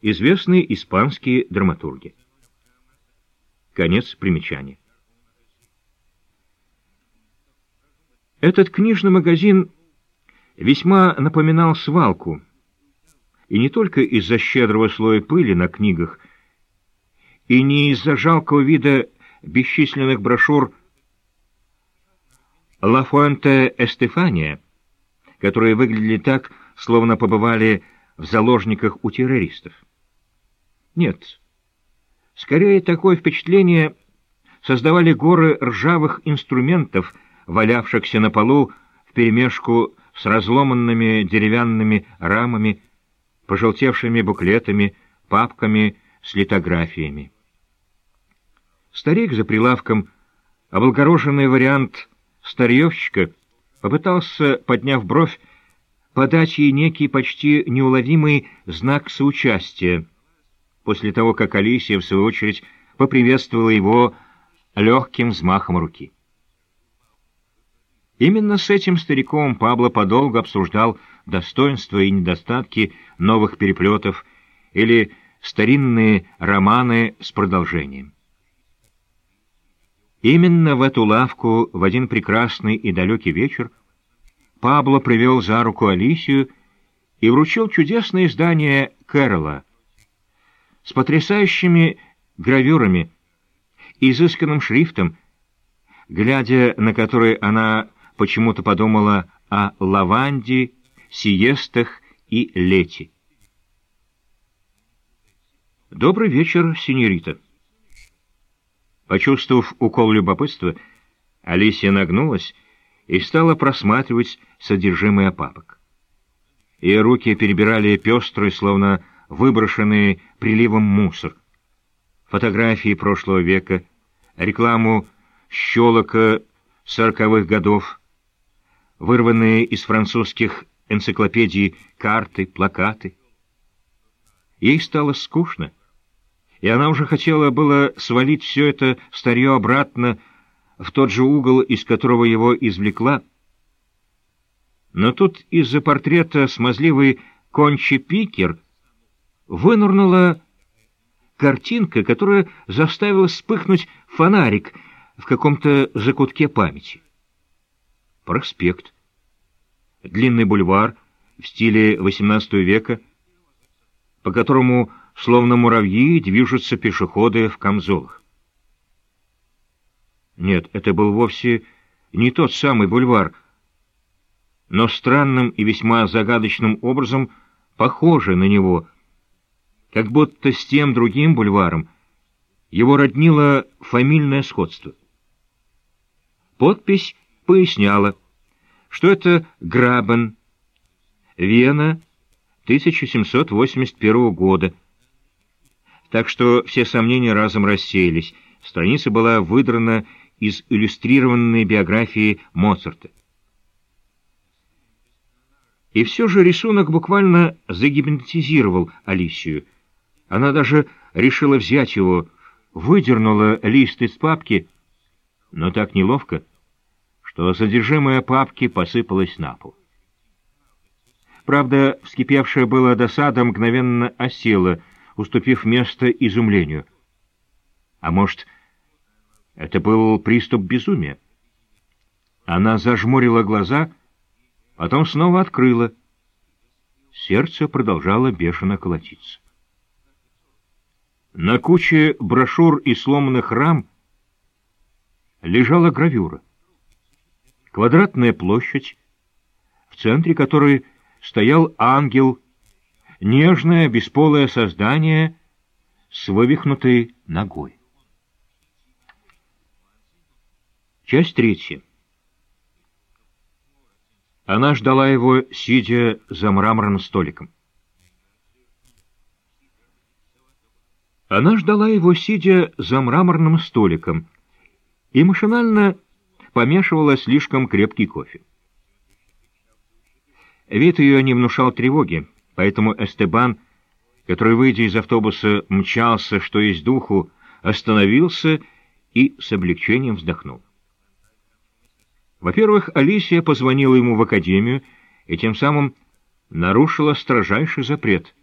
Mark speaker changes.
Speaker 1: известные испанские драматурги. Конец примечания. Этот книжный магазин весьма напоминал свалку, и не только из-за щедрого слоя пыли на книгах, и не из-за жалкого вида бесчисленных брошюр «Ла Фуэнте Эстефания», которые выглядели так, словно побывали в заложниках у террористов. Нет, скорее такое впечатление создавали горы ржавых инструментов, валявшихся на полу вперемешку с разломанными деревянными рамами, пожелтевшими буклетами, папками с литографиями. Старик за прилавком, облагороженный вариант старьевщика, попытался, подняв бровь, подать ей некий почти неуловимый знак соучастия, после того, как Алисия, в свою очередь, поприветствовала его легким взмахом руки. Именно с этим стариком Пабло подолгу обсуждал достоинства и недостатки новых переплетов или старинные романы с продолжением. Именно в эту лавку в один прекрасный и далекий вечер Пабло привел за руку Алисию и вручил чудесное издание Кэрола с потрясающими гравюрами, изысканным шрифтом, глядя на который она почему-то подумала о лаванде, сиестах и лете. «Добрый вечер, синьорита». Почувствовав укол любопытства, Алисия нагнулась и стала просматривать содержимое папок. Ее руки перебирали пестрый, словно выброшенный приливом мусор. Фотографии прошлого века, рекламу щелока сороковых годов, вырванные из французских энциклопедий карты, плакаты. Ей стало скучно, и она уже хотела было свалить все это старье обратно в тот же угол, из которого его извлекла. Но тут из-за портрета смазливый Кончи Пикер вынурнула картинка, которая заставила вспыхнуть фонарик в каком-то закутке памяти. Проспект. Длинный бульвар в стиле XVIII века, по которому, словно муравьи, движутся пешеходы в камзолах. Нет, это был вовсе не тот самый бульвар, но странным и весьма загадочным образом похожий на него, как будто с тем другим бульваром его роднило фамильное сходство. Подпись поясняла, что это Грабен, Вена, 1781 года. Так что все сомнения разом рассеялись. Страница была выдрана из иллюстрированной биографии Моцарта. И все же рисунок буквально загипнотизировал Алисию. Она даже решила взять его, выдернула лист из папки, но так неловко, что содержимое папки посыпалось на пол. Правда, вскипевшая была досада мгновенно осела, уступив место изумлению. А может, это был приступ безумия? Она зажмурила глаза, потом снова открыла. Сердце продолжало бешено колотиться. На куче брошюр и сломанных рам лежала гравюра. Квадратная площадь, в центре которой стоял ангел, нежное бесполое создание с вывихнутой ногой. Часть третья. Она ждала его, сидя за мраморным столиком. Она ждала его, сидя за мраморным столиком, и машинально помешивала слишком крепкий кофе. Вид ее не внушал тревоги, поэтому Эстебан, который, выйдя из автобуса, мчался, что есть духу, остановился и с облегчением вздохнул. Во-первых, Алисия позвонила ему в академию и тем самым нарушила строжайший запрет —